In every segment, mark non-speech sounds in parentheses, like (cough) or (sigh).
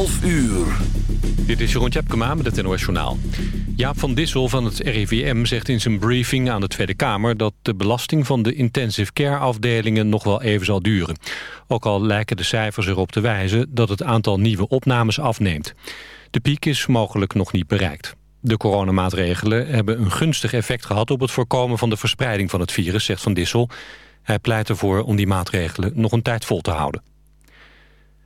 12 uur. Dit is Jeroen Tjepkema met het NOS Journaal. Jaap van Dissel van het RIVM zegt in zijn briefing aan de Tweede Kamer... dat de belasting van de intensive care afdelingen nog wel even zal duren. Ook al lijken de cijfers erop te wijzen dat het aantal nieuwe opnames afneemt. De piek is mogelijk nog niet bereikt. De coronamaatregelen hebben een gunstig effect gehad... op het voorkomen van de verspreiding van het virus, zegt Van Dissel. Hij pleit ervoor om die maatregelen nog een tijd vol te houden.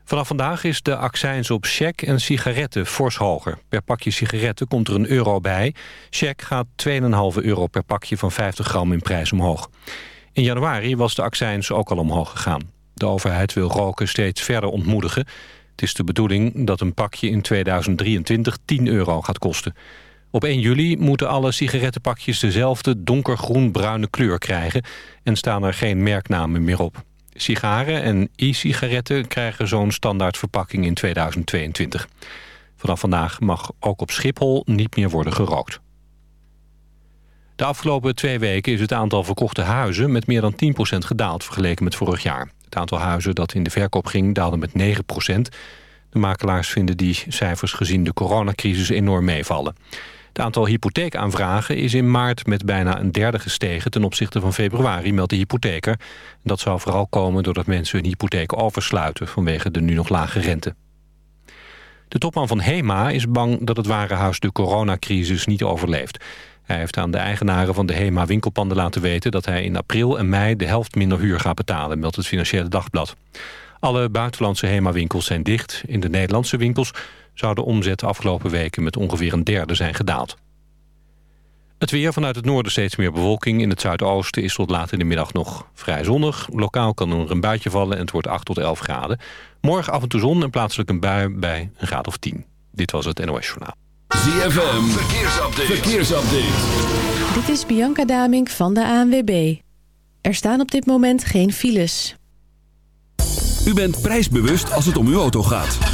Vanaf vandaag is de accijns op check en sigaretten fors hoger. Per pakje sigaretten komt er een euro bij. Check gaat 2,5 euro per pakje van 50 gram in prijs omhoog. In januari was de accijns ook al omhoog gegaan. De overheid wil roken steeds verder ontmoedigen. Het is de bedoeling dat een pakje in 2023 10 euro gaat kosten. Op 1 juli moeten alle sigarettenpakjes dezelfde donkergroen-bruine kleur krijgen... en staan er geen merknamen meer op. Sigaren en e-sigaretten krijgen zo'n standaard verpakking in 2022. Vanaf vandaag mag ook op Schiphol niet meer worden gerookt. De afgelopen twee weken is het aantal verkochte huizen met meer dan 10% gedaald vergeleken met vorig jaar. Het aantal huizen dat in de verkoop ging daalde met 9%. De makelaars vinden die cijfers gezien de coronacrisis enorm meevallen. Het aantal hypotheekaanvragen is in maart met bijna een derde gestegen... ten opzichte van februari, meldt de hypotheker. Dat zou vooral komen doordat mensen hun hypotheek oversluiten... vanwege de nu nog lage rente. De topman van HEMA is bang dat het warenhuis de coronacrisis niet overleeft. Hij heeft aan de eigenaren van de HEMA winkelpanden laten weten... dat hij in april en mei de helft minder huur gaat betalen, meldt het Financiële Dagblad. Alle buitenlandse HEMA-winkels zijn dicht. In de Nederlandse winkels zou de omzet de afgelopen weken met ongeveer een derde zijn gedaald. Het weer vanuit het noorden steeds meer bewolking. In het zuidoosten is tot laat in de middag nog vrij zonnig. Lokaal kan er een buitje vallen en het wordt 8 tot 11 graden. Morgen af en toe zon en plaatselijk een bui bij een graad of 10. Dit was het NOS Journaal. ZFM, verkeersupdate. verkeersupdate. Dit is Bianca Damink van de ANWB. Er staan op dit moment geen files. U bent prijsbewust als het om uw auto gaat.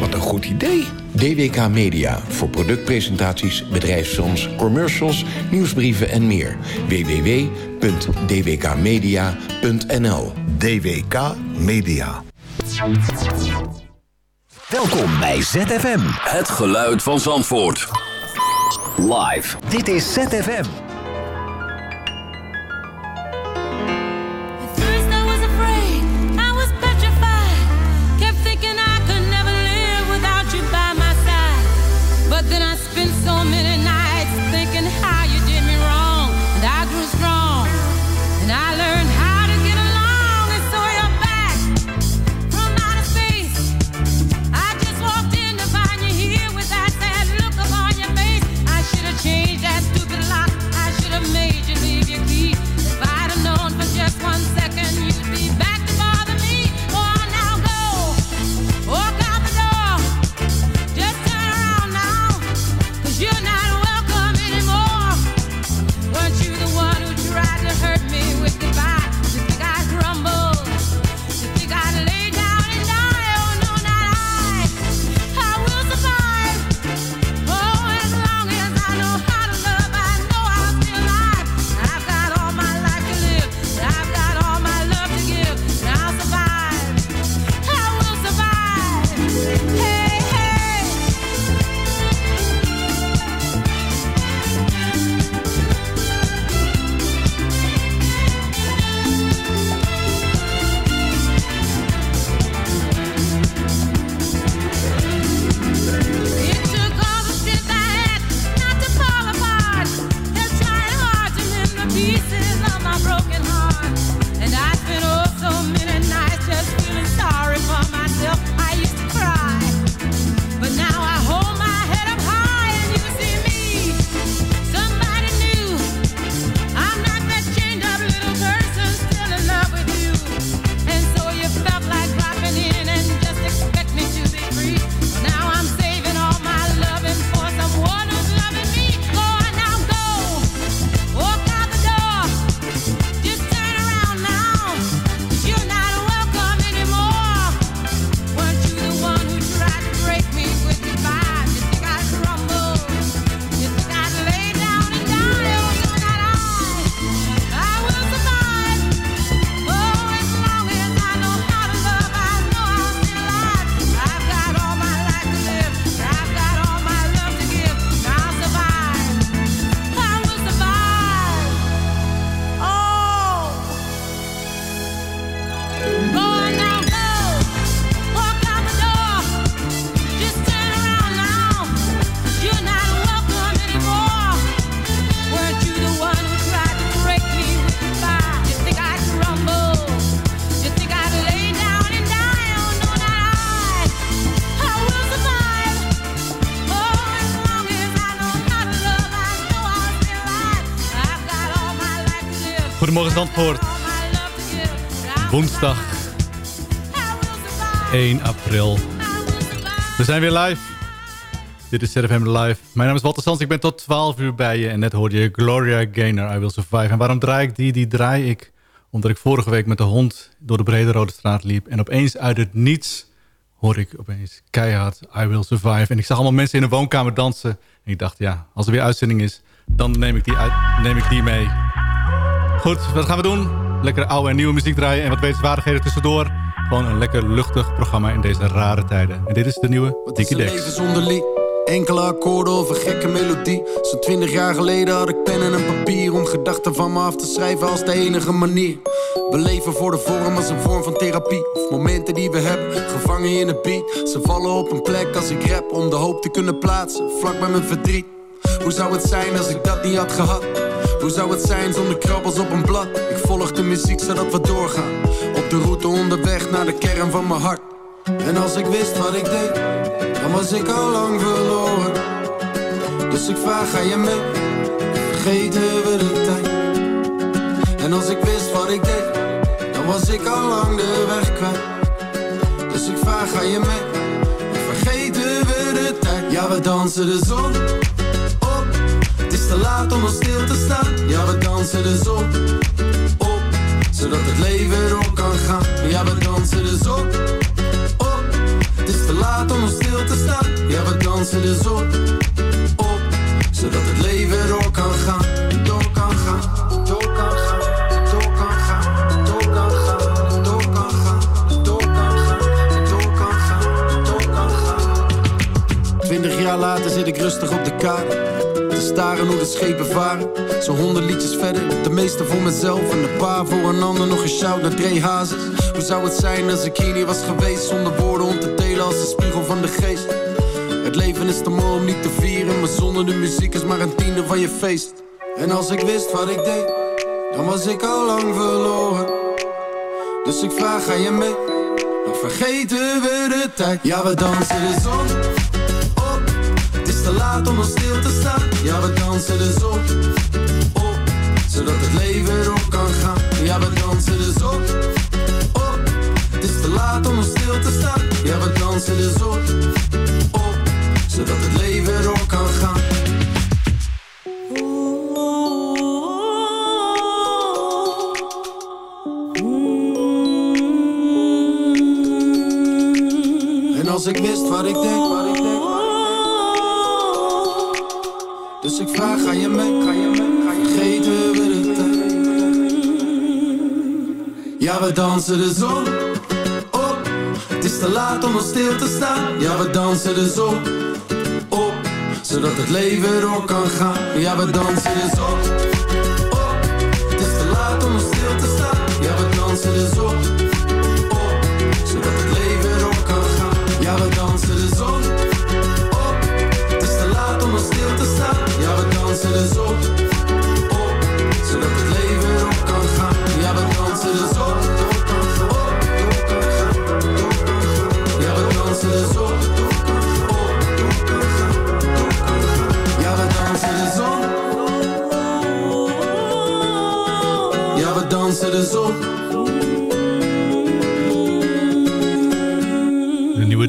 Wat een goed idee. DWK Media voor productpresentaties, bedrijfsfilms, commercials, nieuwsbrieven en meer. www.dwkmedia.nl DWK Media. Welkom bij ZFM. Het geluid van Zandvoort. Live. Dit is ZFM. Zandvoort. Woensdag 1 april. We zijn weer live. Dit is ZFM Live. Mijn naam is Walter Sans. Ik ben tot 12 uur bij je. En net hoorde je Gloria Gaynor, I Will Survive. En waarom draai ik die? Die draai ik omdat ik vorige week met de hond door de Brede Rode Straat liep. En opeens uit het niets hoor ik opeens keihard I Will Survive. En ik zag allemaal mensen in de woonkamer dansen. En ik dacht, ja, als er weer uitzending is, dan neem ik die, neem ik die mee. Goed, wat gaan we doen? Lekker oude en nieuwe muziek draaien en wat wetenswaardigheden tussendoor. Gewoon een lekker luchtig programma in deze rare tijden. En dit is de nieuwe Dickie Dex. leven zonder lied? Enkele akkoorden of een gekke melodie. Zo'n twintig jaar geleden had ik pen en een papier om gedachten van me af te schrijven als de enige manier. We leven voor de vorm als een vorm van therapie. Of momenten die we hebben, gevangen in een beat. Ze vallen op een plek als ik rap om de hoop te kunnen plaatsen, vlak bij mijn verdriet. Hoe zou het zijn als ik dat niet had gehad? Hoe zou het zijn zonder krabbels op een blad? Ik volg de muziek zodat we doorgaan. Op de route onderweg naar de kern van mijn hart. En als ik wist wat ik deed, dan was ik al lang verloren. Dus ik vraag, ga je mee? Vergeten we de tijd? En als ik wist wat ik deed, dan was ik al lang de weg kwijt. Dus ik vraag, ga je mee? Vergeten we de tijd? Ja, we dansen de zon. Het is te laat om nog stil te staan. Ja, we dansen de zon op. Zodat het leven door kan gaan. Ja, we dansen de zon op. Het is te laat om nog stil te staan. Ja, we dansen de zon op. Zodat het leven door kan gaan. Door kan gaan. Door kan gaan. Door kan gaan. Door kan gaan. Door kan gaan. Door kan gaan. Door kan gaan. Door kan gaan. Twintig jaar later zit ik rustig op de kade. Staren hoe de schepen varen. Zo'n honderd liedjes verder. De meeste voor mezelf en een paar voor een ander. Nog een shout naar Dre Hazes. Hoe zou het zijn als ik hier niet was geweest? Zonder woorden om te delen als de spiegel van de geest. Het leven is te mooi om niet te vieren. Maar zonder de muziek is maar een tiende van je feest. En als ik wist wat ik deed, dan was ik al lang verloren. Dus ik vraag, ga je mee? Dan vergeten we de tijd. Ja, we dansen de zon te laat om nog stil te staan. Ja, we dansen de zon op. Zodat het leven erop kan gaan. Ja, we dansen zon op. dansen de zon op. Het is te laat om nog stil te staan. Ja, we dansen de zon op. Zodat het leven door kan gaan. Ja, we dansen de zon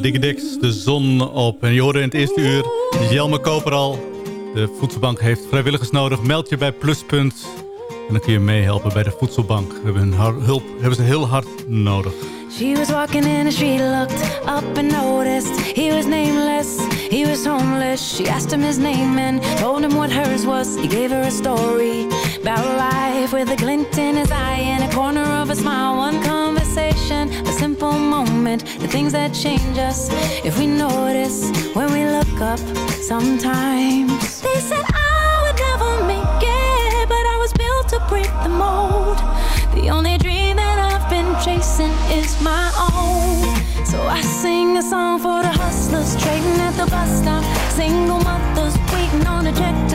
De nieuwe Diggy Dix, de zon op. En je hoorde in het eerste uur Jelme Koper al. De voedselbank heeft vrijwilligers nodig. Meld je bij Pluspunt. En dan kun je meehelpen bij de voedselbank. We hebben hun hulp hebben ze heel hard nodig. She was walking in and she looked up and noticed he was nameless, he was homeless. She asked him his name and told him what hers was. He gave her a story about life with a glint in his eye and a corner of a smile. One conversation, a simple moment, the things that change us if we notice when we look up sometimes. They said I would never make it, but I was built to break the mold. The only dream that I've been chasing is my own. So I sing a song for the hustlers trading at the bus stop. Single mothers waiting on a check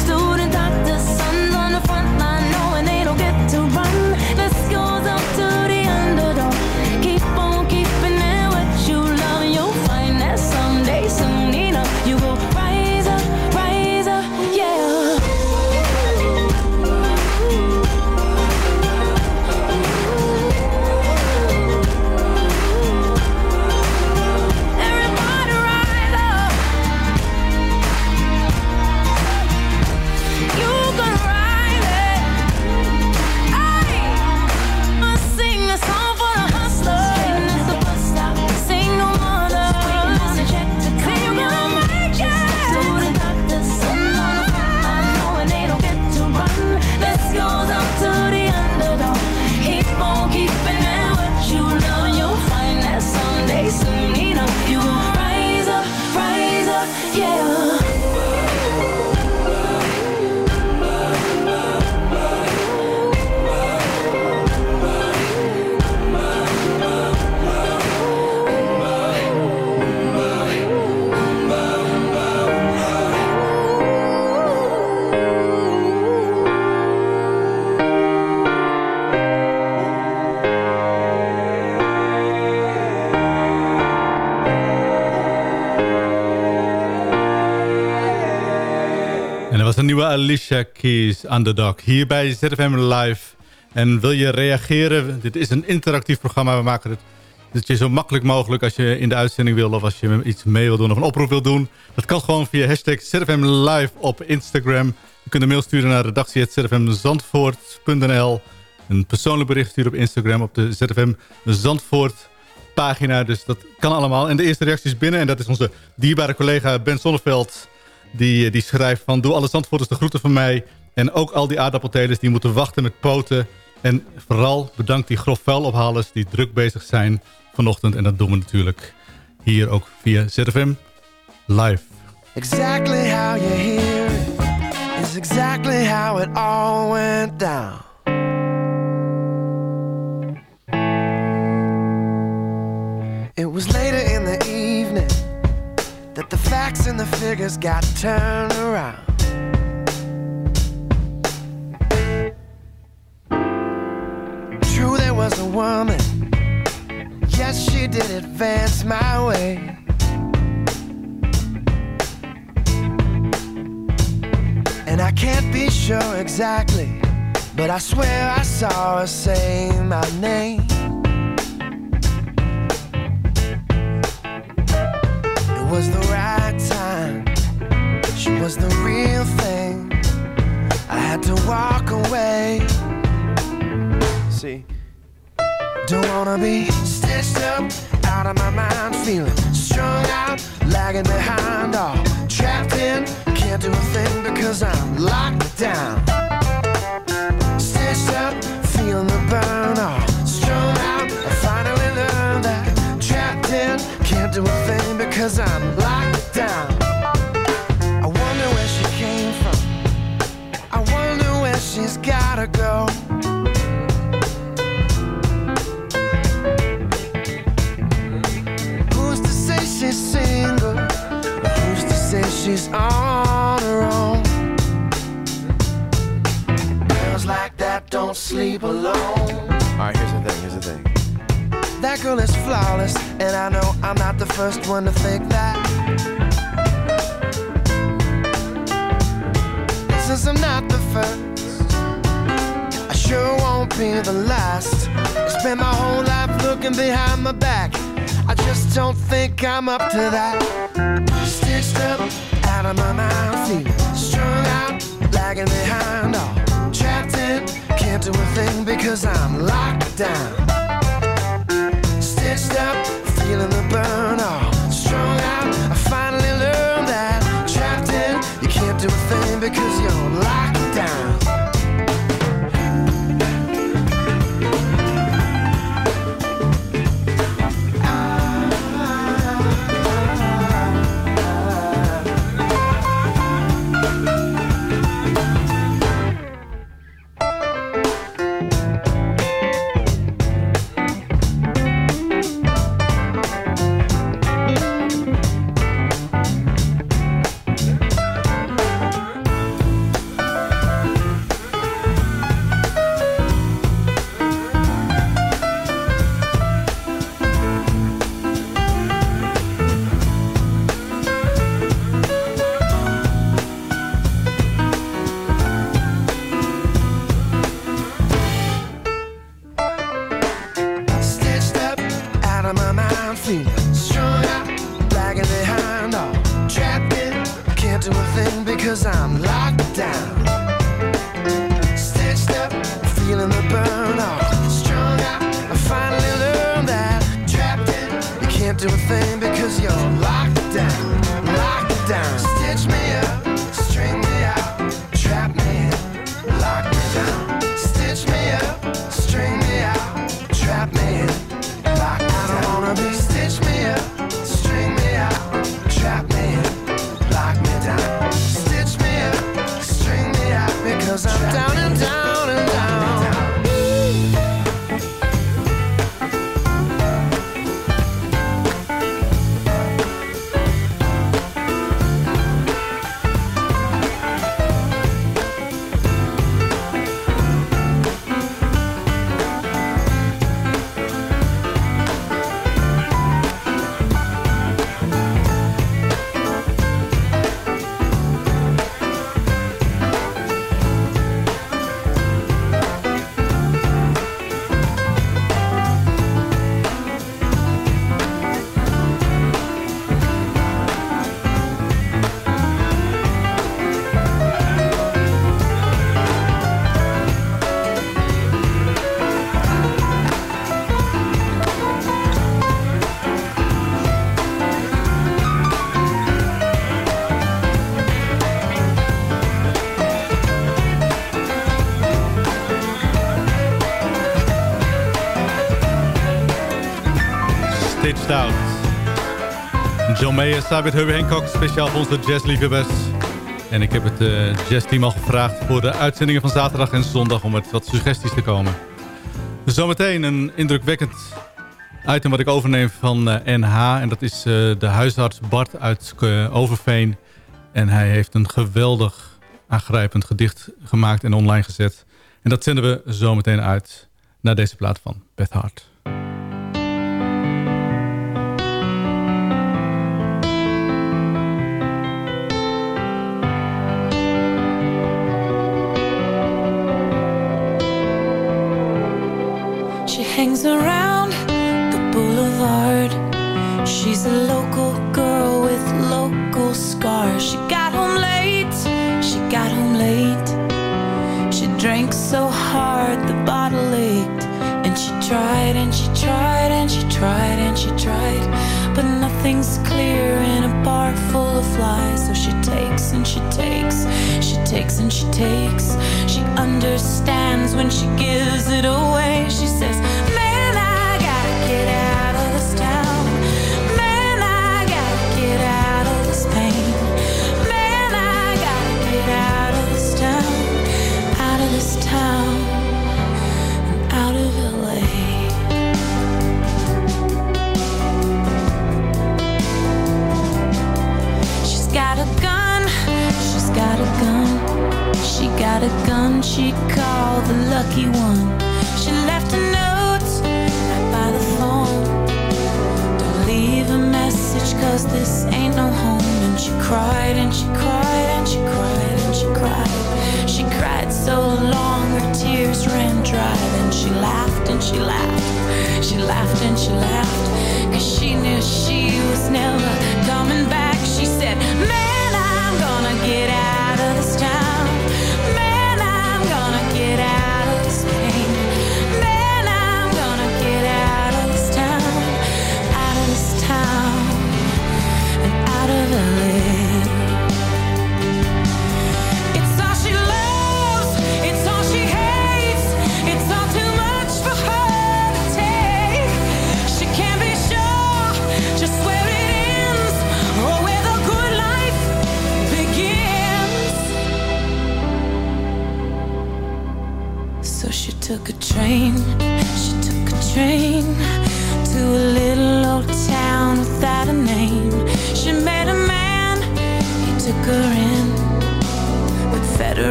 Alicia Keys Underdog hier bij ZFM Live. En wil je reageren? Dit is een interactief programma. We maken het dat je zo makkelijk mogelijk als je in de uitzending wil... of als je iets mee wil doen of een oproep wil doen. Dat kan gewoon via hashtag ZFM Live op Instagram. Je kunt een mail sturen naar redactie.zfmzandvoort.nl. Een persoonlijk bericht sturen op Instagram op de ZFM Zandvoort pagina. Dus dat kan allemaal. En de eerste reactie is binnen. En dat is onze dierbare collega Ben Sonneveld... Die, die schrijft van... Doe alle Zandvoorters de groeten van mij. En ook al die aardappeltelers die moeten wachten met poten. En vooral bedankt die grof vuilophalers die druk bezig zijn vanochtend. En dat doen we natuurlijk hier ook via ZFM Live. Exactly how you is exactly how it all went down. It was later in that the facts and the figures got turned around. True, there was a woman. Yes, she did advance my way. And I can't be sure exactly, but I swear I saw her say my name. To walk away. See, don't wanna be stitched up out of my mind, feeling strung out, lagging behind, all trapped in. Can't do a thing because I'm locked down. Stitched up, feeling the burn, all strung out. I finally learned that trapped in. Can't do a thing because I'm locked down. Gotta go. Who's to say she's single? Who's to say she's on her own? Girls like that don't sleep alone. Alright, here's the thing, here's the thing. That girl is flawless, and I know I'm not the first one to think that. Since I'm not the first, sure won't be the last. I spent my whole life looking behind my back. I just don't think I'm up to that. Stitched up, out of my mind, feeling strung out, lagging behind, all trapped in. Can't do a thing because I'm locked down. Stitched up, feeling the burn. Oh, strung out. I finally learned that trapped in, you can't do a thing because you're Mayer staat met Herbie Hancock, speciaal voor onze jazzliefhebbers. En ik heb het uh, jazzteam al gevraagd voor de uitzendingen van zaterdag en zondag... om met wat suggesties te komen. Dus zometeen een indrukwekkend item wat ik overneem van NH. En dat is uh, de huisarts Bart uit Overveen. En hij heeft een geweldig aangrijpend gedicht gemaakt en online gezet. En dat zenden we zometeen uit naar deze plaat van Beth Hart. She's a local girl with local scars. She got home late, she got home late. She drank so hard the bottle ached. And she tried and she tried and she tried and she tried. But nothing's clear in a bar full of flies. So she takes and she takes, she takes and she takes. She understands when she gives it away. She says, got a gun she called the lucky one. She left a note right by the phone. Don't leave a message cause this ain't no home. And she cried and she cried and she cried and she cried. She cried so long her tears ran dry. Then she laughed and she laughed. She laughed and she laughed. Cause she knew she was never coming back. She said, Man, I'm gonna get out of this town. Took a train, she took a train to a little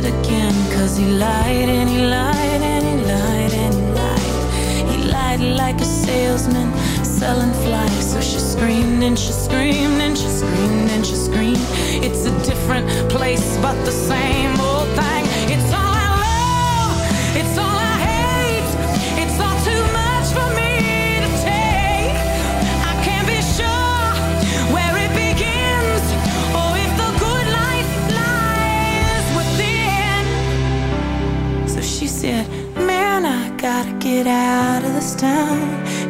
bullshit again. Cause he lied and he lied and he lied and he lied. He lied like a salesman selling flies. So she screamed and she screamed and she screamed and she screamed. It's a different place, but the same old thing. Get out of this town.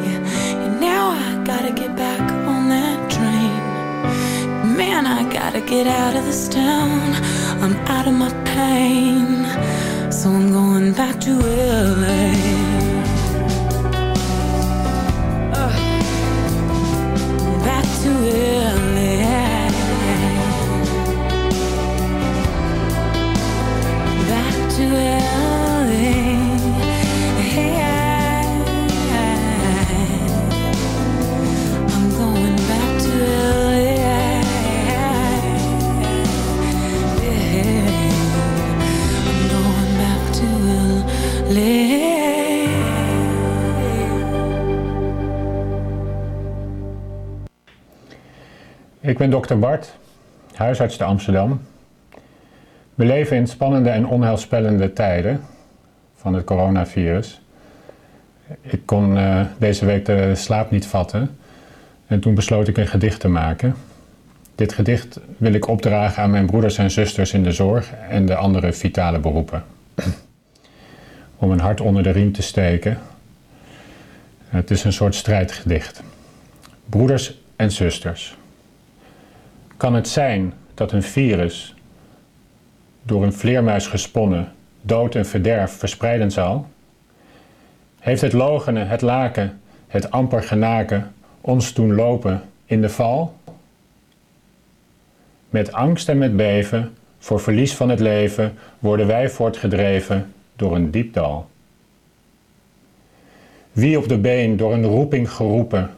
Yeah, and now I gotta get back on that train. Man, I gotta get out of this town. I'm out of my pain. So I'm going back to LA. Ik ben dokter Bart, huisarts te Amsterdam. We leven in spannende en onheilspellende tijden van het coronavirus. Ik kon eh, deze week de slaap niet vatten en toen besloot ik een gedicht te maken. Dit gedicht wil ik opdragen aan mijn broeders en zusters in de zorg en de andere vitale beroepen. Om een hart onder de riem te steken. Het is een soort strijdgedicht. Broeders en zusters. Kan het zijn dat een virus, door een vleermuis gesponnen, dood en verderf verspreiden zal? Heeft het logenen, het laken, het amper genaken ons toen lopen in de val? Met angst en met beven, voor verlies van het leven, worden wij voortgedreven door een diep dal. Wie op de been door een roeping geroepen,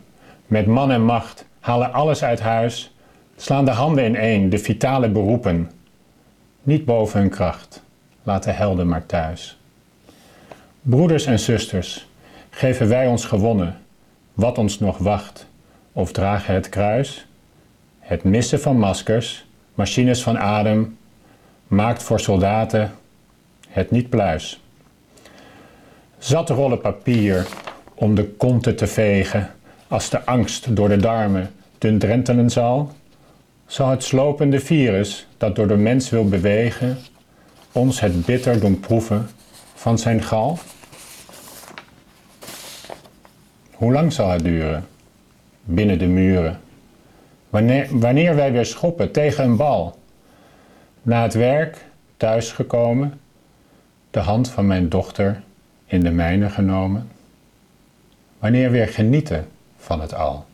met man en macht, halen alles uit huis, slaan de handen ineen, de vitale beroepen. Niet boven hun kracht, laat de helden maar thuis. Broeders en zusters, geven wij ons gewonnen, wat ons nog wacht, of dragen het kruis? Het missen van maskers, machines van adem, maakt voor soldaten het niet pluis. Zat rollen papier om de konten te vegen, als de angst door de darmen dun drentelen zal, zal het slopende virus dat door de mens wil bewegen, ons het bitter doen proeven van zijn gal? Hoe lang zal het duren? Binnen de muren. Wanneer, wanneer wij weer schoppen tegen een bal. Na het werk, thuisgekomen, de hand van mijn dochter in de mijne genomen. Wanneer weer genieten van het al.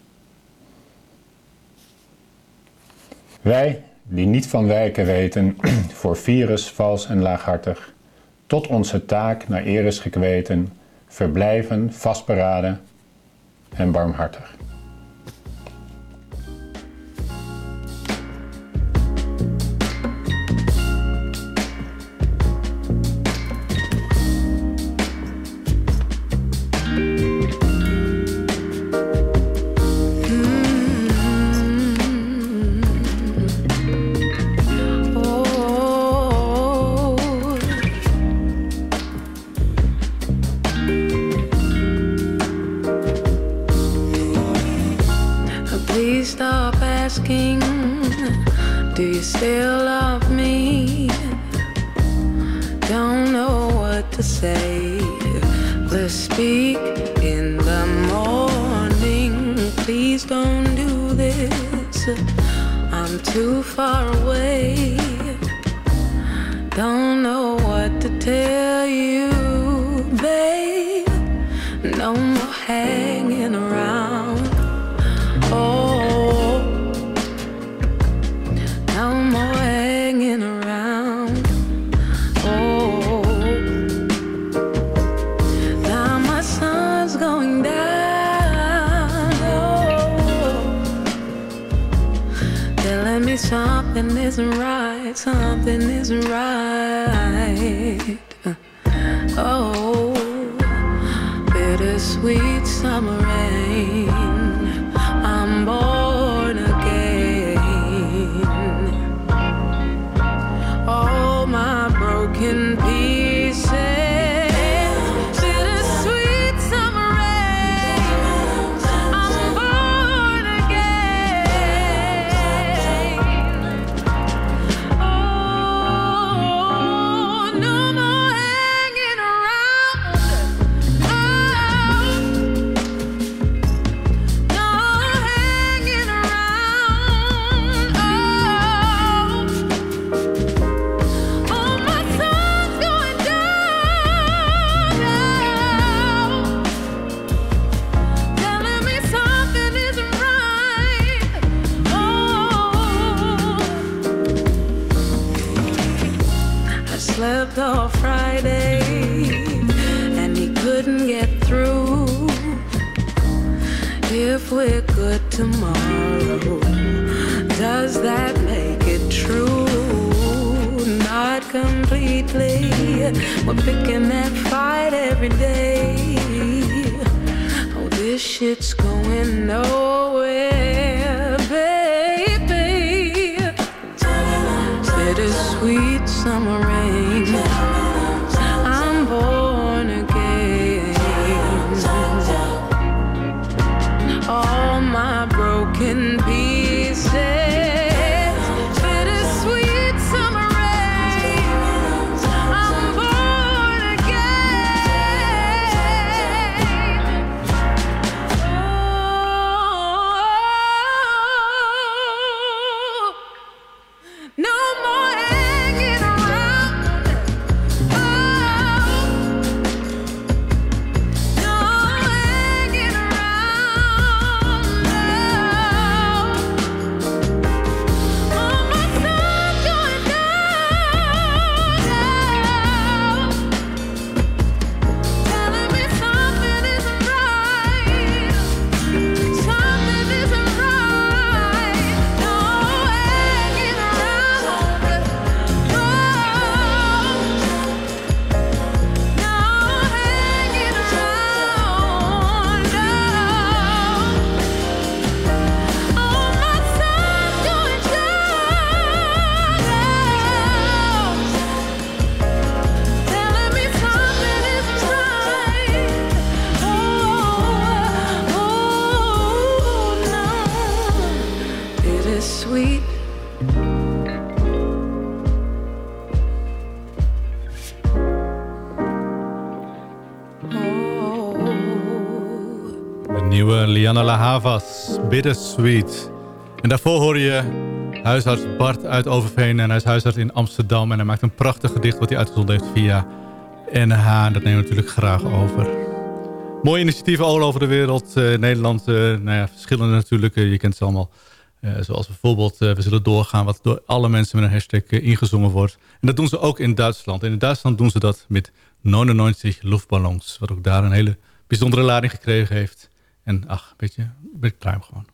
Wij, die niet van wijken weten, (clears throat) voor virus vals en laaghartig, tot onze taak naar eer is gekweten, verblijven vastberaden en barmhartig. Bittersweet. En daarvoor hoor je huisarts Bart uit Overveen. En hij is huisarts in Amsterdam. En hij maakt een prachtig gedicht wat hij uitgezonden heeft via NH. Dat nemen we natuurlijk graag over. Mooie initiatieven al over de wereld. Eh, Nederland, eh, nou ja, verschillende natuurlijk. Eh, je kent ze allemaal. zoals bijvoorbeeld, we zullen doorgaan... wat door alle mensen met een hashtag ingezongen wordt. En dat doen ze ook in Duitsland. En in Duitsland doen ze dat met 99 luftballons. Wat ook daar een hele bijzondere lading gekregen heeft. En ach, weet je, ik pluim gewoon.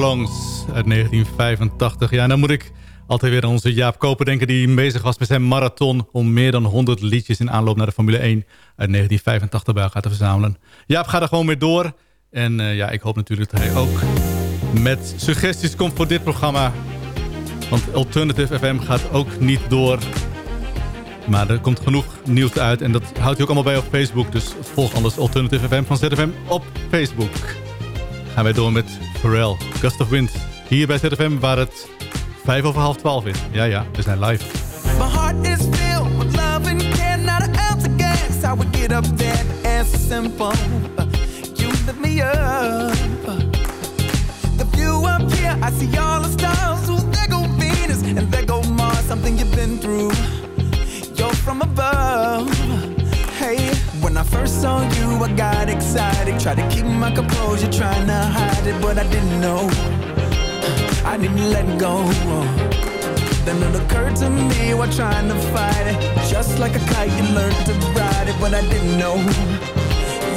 99 luchtballons uit 1985. Ja, dan moet ik altijd weer aan onze Jaap Koper denken... die bezig was met zijn marathon... om meer dan 100 liedjes in aanloop naar de Formule 1 uit 1985 bij elkaar te verzamelen. Jaap gaat er gewoon mee door. En eh, ja, ik hoop natuurlijk dat hij ook met suggesties komt voor dit programma. Want Alternative FM gaat ook niet door. Maar er komt genoeg nieuws uit. En dat houdt hij ook allemaal bij op Facebook. Dus volg anders Alternative FM van ZFM op Facebook. Gaan wij door met Pharrell, Gust of Wind. Hier bij ZFM waar het vijf over half twaalf is. Ja, ja, we zijn live. My heart is filled with love and care, not an ounce gas. How we get up there and simple. You lift me up. The view up here, I see all the stars. Ooh, there go Venus and there go Mars. Something you've been through. You're from above. Hey, when I first saw you, I got excited. Tried to keep my composure, trying to hide it, but I didn't know. I didn't let go. Then it occurred to me while trying to fight it. Just like a kite, you learned to ride it, but I didn't know.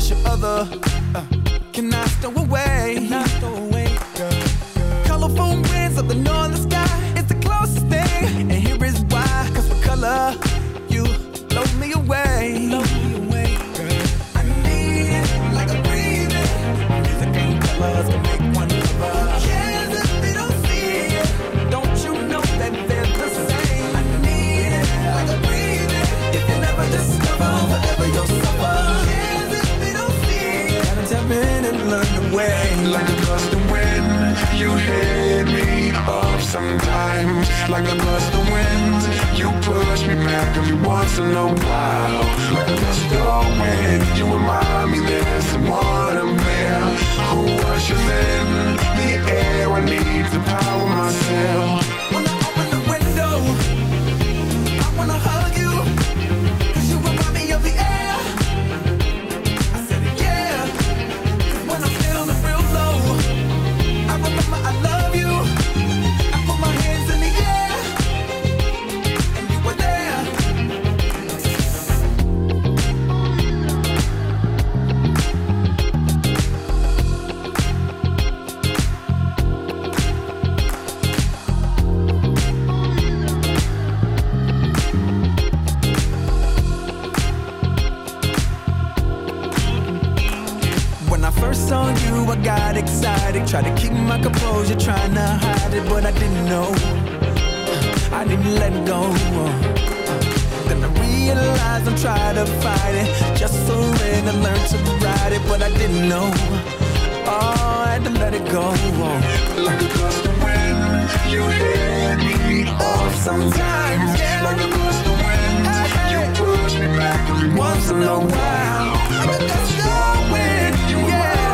Should other. Uh, can I stow away? In and the way Like a gust of wind, you hit me off sometimes. Like a gust of wind, you push me back every once in a while. Like a gust of wind, you remind me there's someone up there who ushers in the air. I need to power myself. When I open the window, I wanna hug realized I'm trying to fight it. Just surrender, learn to ride it, but I didn't know. Oh, I had to let it go. Like a gust of wind, you hit me off sometimes. Like a gust of wind, you push me back every once in a while. A gust of wind, you remind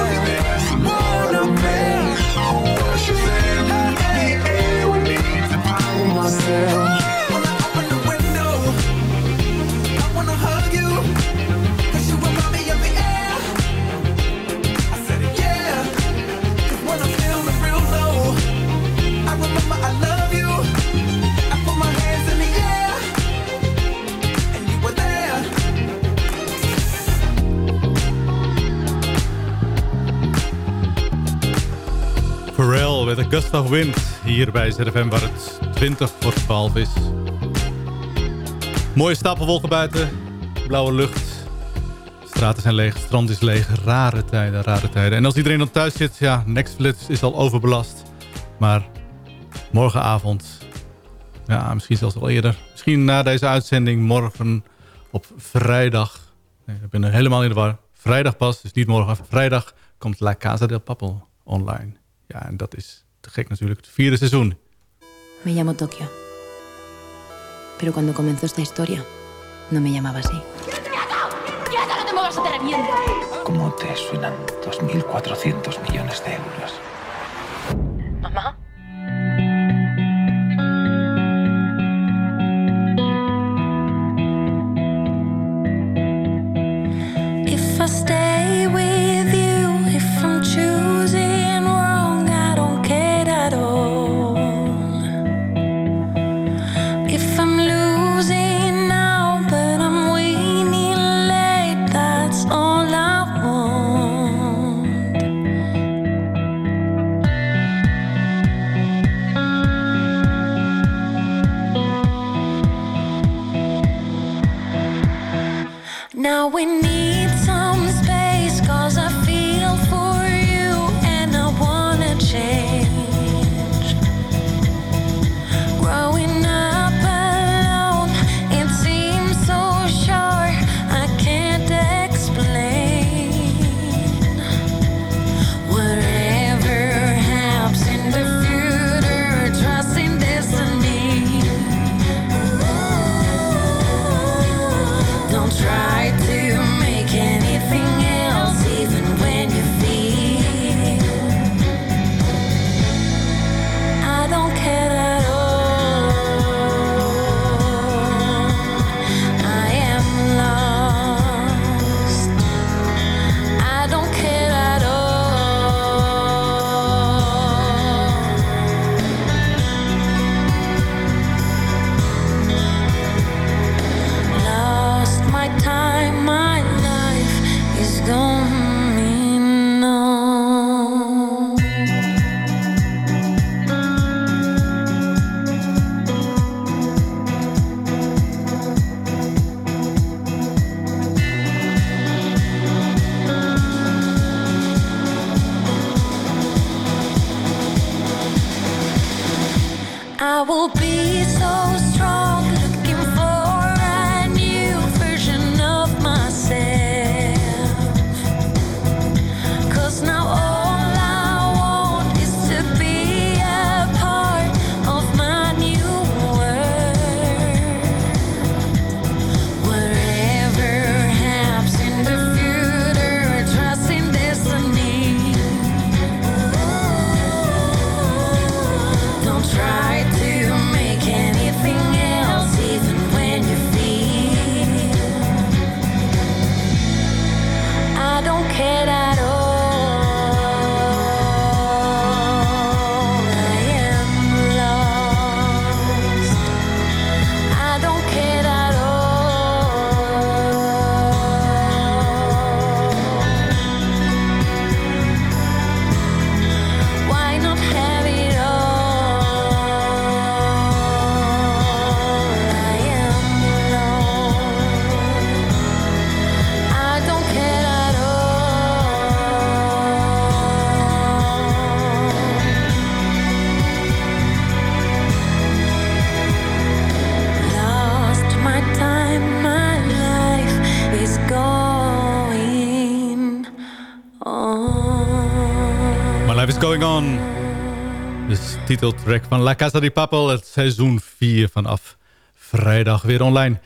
met de Gust of Wind hier bij ZFM waar het 20 voor 12 is. Mooie stapelwolken buiten, blauwe lucht. Straten zijn leeg, strand is leeg. Rare tijden, rare tijden. En als iedereen dan thuis zit, ja, Nextflix is al overbelast. Maar morgenavond, ja, misschien zelfs al eerder. Misschien na deze uitzending, morgen op vrijdag. Nee, ik ben er helemaal in de war. Vrijdag pas, dus niet morgen, vrijdag komt La Casa del Papel online. Ja, en dat is gek natuurlijk. Het vierde seizoen. Me llamo Tokio. Pero cuando comenzó esta historia, no me llamaba así. ¡Quieta, no te muevas o te reviento! ¿Cómo te suenan 2.400 millones de euros? ¿Mamá? If I stay with knowing titeltrack van La Casa di Papel, het seizoen 4 vanaf vrijdag weer online.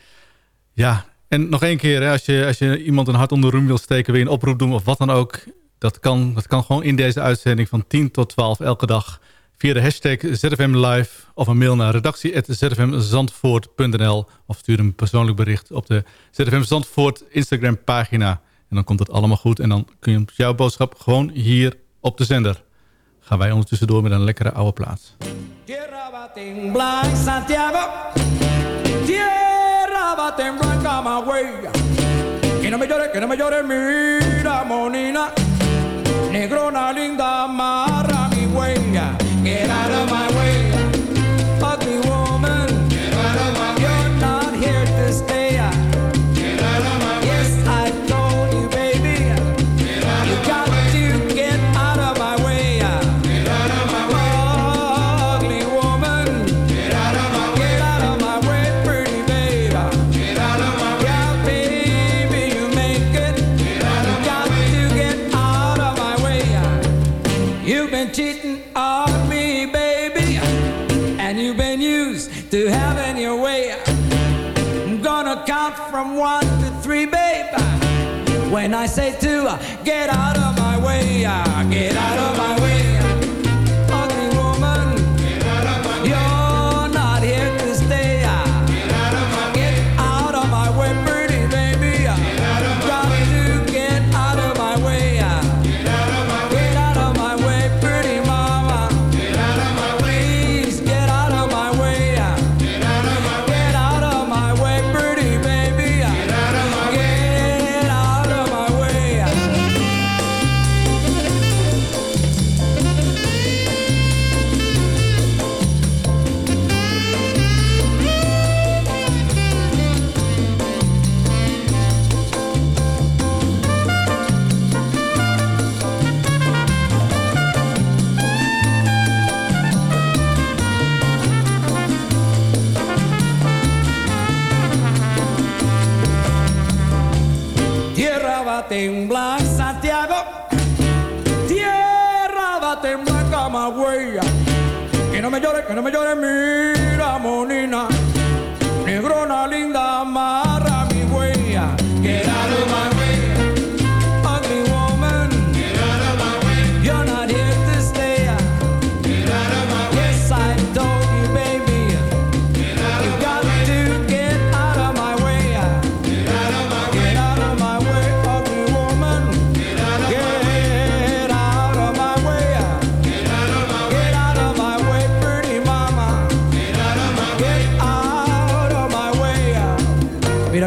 Ja, en nog één keer, hè, als, je, als je iemand een hart onder de riem wil steken... je een oproep doen of wat dan ook... dat kan, dat kan gewoon in deze uitzending van 10 tot 12 elke dag... via de hashtag ZFM Live of een mail naar redactie.zfmzandvoort.nl... of stuur een persoonlijk bericht op de ZFM Zandvoort Instagram pagina. En dan komt het allemaal goed en dan kun je jouw boodschap gewoon hier op de zender. Gaan wij ondertussen door met een lekkere oude plaats. You've been cheating on me, baby, and you've been used to having your way. I'm gonna count from one to three, baby. When I say two, get out of my way, get out of my way.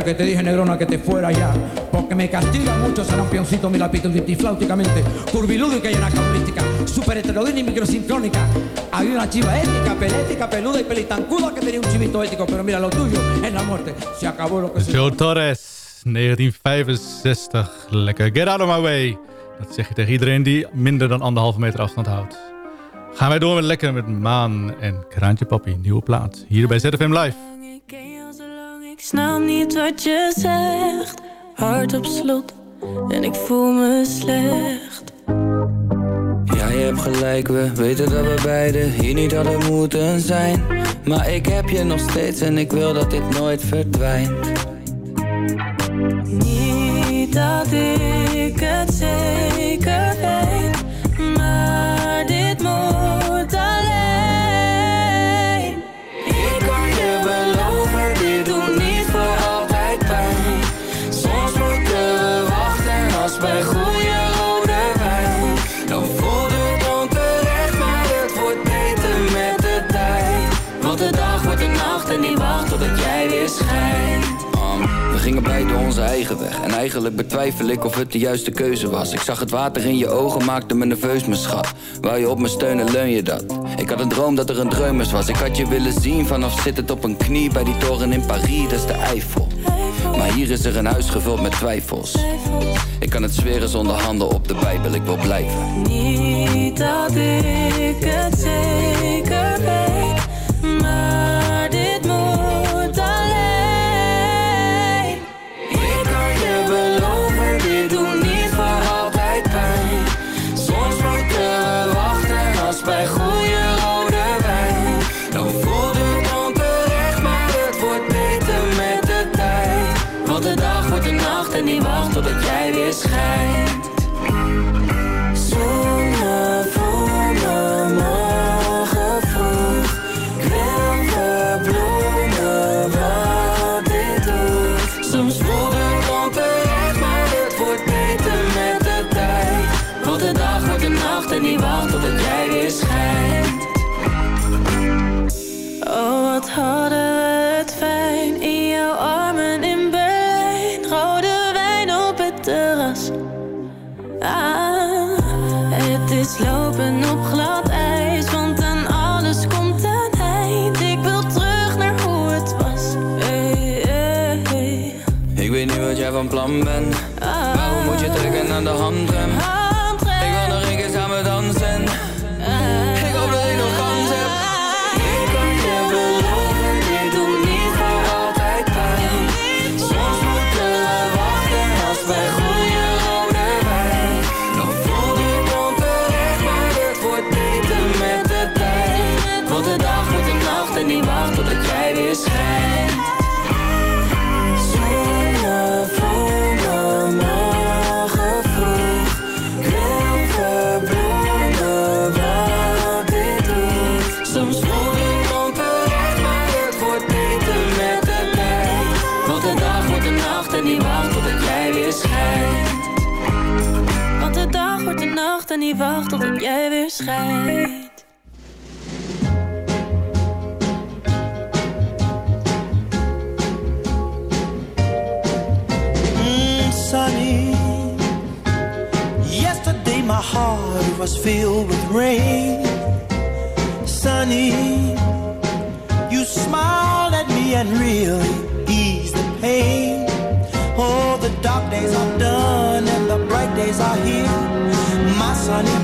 Que te dije, negrona, que te fuera ya. Porque me castiga mucho pioncito, mi lapito flauticamente. Curvilúdica y anacronística. Super heterodina y microsincrónica. Había una chiva ética, pelética, peluda y pelitancuda que tenía un chivito ético. Pero mira, lo tuyo es la muerte. Se acabó lo que se... Joe Torres, 1965. Lekker. Get out of my way. Dat zeg je tegen iedereen die minder dan anderhalve meter afstand houdt. Gaan wij door met lekker met Maan en Kraantje Papi. Nieuwe plaat. Hier bij ZFM Live. Snap niet wat je zegt. Hart op slot en ik voel me slecht. Ja, je hebt gelijk, we weten dat we beiden hier niet hadden moeten zijn. Maar ik heb je nog steeds en ik wil dat dit nooit verdwijnt. Niet dat ik het zeker onze eigen weg. En eigenlijk betwijfel ik of het de juiste keuze was. Ik zag het water in je ogen, maakte me nerveus, mijn schat. Wou je op me steunen, leun je dat? Ik had een droom dat er een dreumers was. Ik had je willen zien vanaf zittend op een knie Bij die toren in Parijs, dat is de Eiffel. Maar hier is er een huis gevuld met twijfels. Ik kan het zweren zonder handen op de Bijbel, ik wil blijven. Niet dat ik het zeker weet, jij. Mm, sunny. Yesterday my heart was filled with rain. Sunny, you smiled at me and really eased the pain. Oh, the dark days are done and the bright days are here. My sunny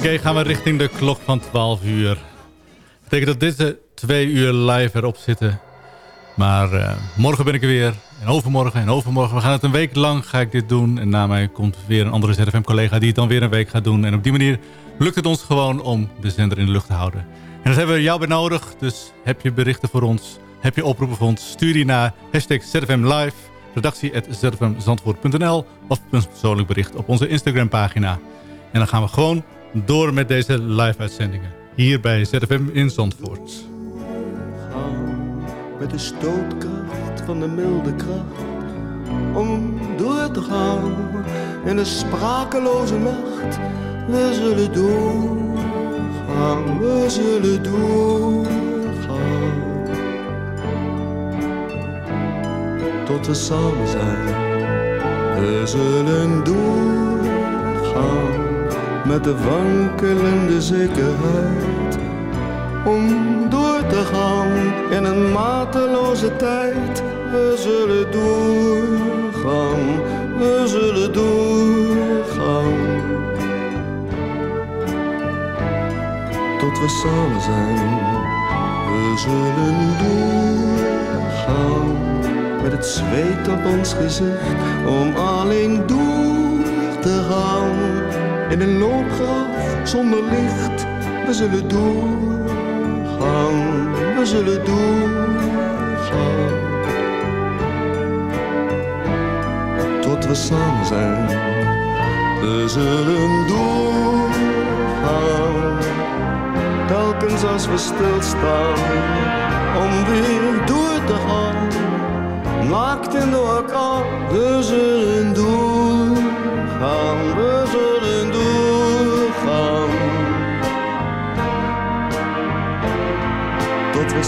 Gaye gaan we richting de klok van 12 uur. Dat betekent dat deze twee uur live erop zitten. Maar eh, morgen ben ik er weer. En overmorgen en overmorgen. We gaan het een week lang ga ik dit doen. En na mij komt weer een andere ZFM-collega die het dan weer een week gaat doen. En op die manier lukt het ons gewoon om de zender in de lucht te houden. En dat hebben we jou bij nodig. Dus heb je berichten voor ons? Heb je oproepen voor ons? Stuur die naar hashtag ZFM Live. Of een persoonlijk bericht op onze Instagram pagina. En dan gaan we gewoon door met deze live-uitzendingen. Hier bij ZFM in Zandvoort. met de stootkracht van de milde kracht om door te gaan in de sprakeloze nacht. We zullen doorgaan, we zullen doorgaan tot we samen zijn. We zullen doorgaan met de wankelende zekerheid om door te gaan in een mateloze tijd. We zullen doorgaan, we zullen doorgaan. Tot we samen zijn, we zullen doorgaan. Met het zweet op ons gezicht, om alleen door te gaan. In een loopgraaf zonder licht, we zullen doorgaan, we zullen doorgaan. Tot we samen zijn, we zullen doorgaan. Telkens als we stilstaan, om weer door te gaan. Naakt in de elkaar, we zullen doorgaan,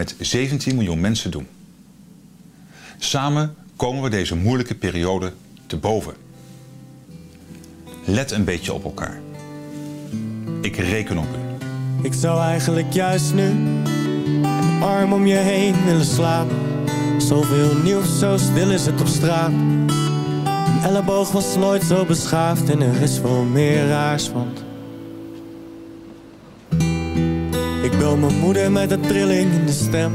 Met 17 miljoen mensen doen. Samen komen we deze moeilijke periode te boven. Let een beetje op elkaar. Ik reken op u. Ik zou eigenlijk juist nu een arm om je heen willen slapen. Zoveel nieuws, zo stil is het op straat. Een elleboog was nooit zo beschaafd en er is wel meer raars, want... bel mijn moeder met een trilling in de stem.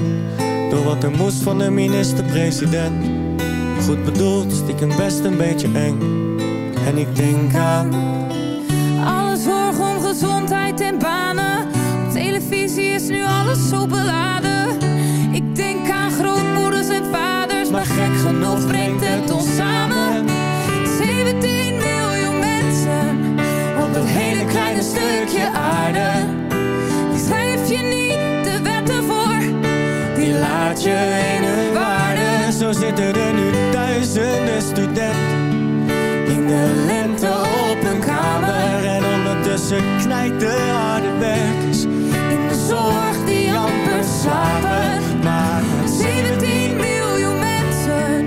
Door wat er moest van de minister-president. Goed bedoeld, stiekem best een beetje eng. En ik denk aan... Alle zorg om gezondheid en banen. Op televisie is nu alles zo beladen. Ik denk aan grootmoeders en vaders, maar gek genoeg brengt het ons samen. 17 miljoen mensen op dat hele kleine stukje aarde. Je in hun waarde. Zo zitten er nu duizenden studenten in de lente op een kamer. En ondertussen knijpt de harde werkers in de zorg die amper slapen. Maar 17 miljoen mensen.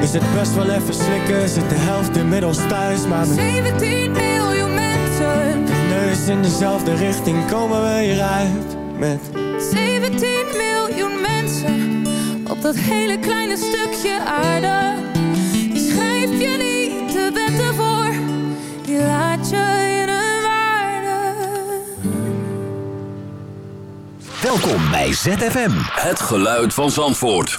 is het best wel even slikken, zit de helft inmiddels thuis. Maar met 17 miljoen mensen. neus in dezelfde richting komen we hieruit. Met dat hele kleine stukje aarde. Die schrijf je niet de wetten voor, die laat je in hun waarde. Welkom bij ZFM. Het geluid van Zandvoort.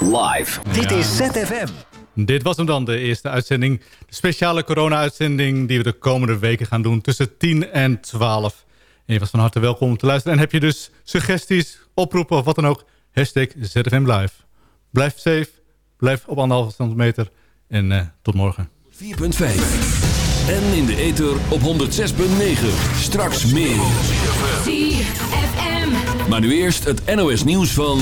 Live. Dit is ZFM. Dit was hem dan, de eerste uitzending. De speciale corona-uitzending die we de komende weken gaan doen tussen 10 en 12. En je was van harte welkom om te luisteren. En heb je dus suggesties, oproepen of wat dan ook, hashtag ZFM Live. Blijf safe, blijf op anderhalve meter en eh, tot morgen. 4.5. En in de ether op 106.9. Straks meer. ZFM. Maar nu eerst het NOS nieuws van...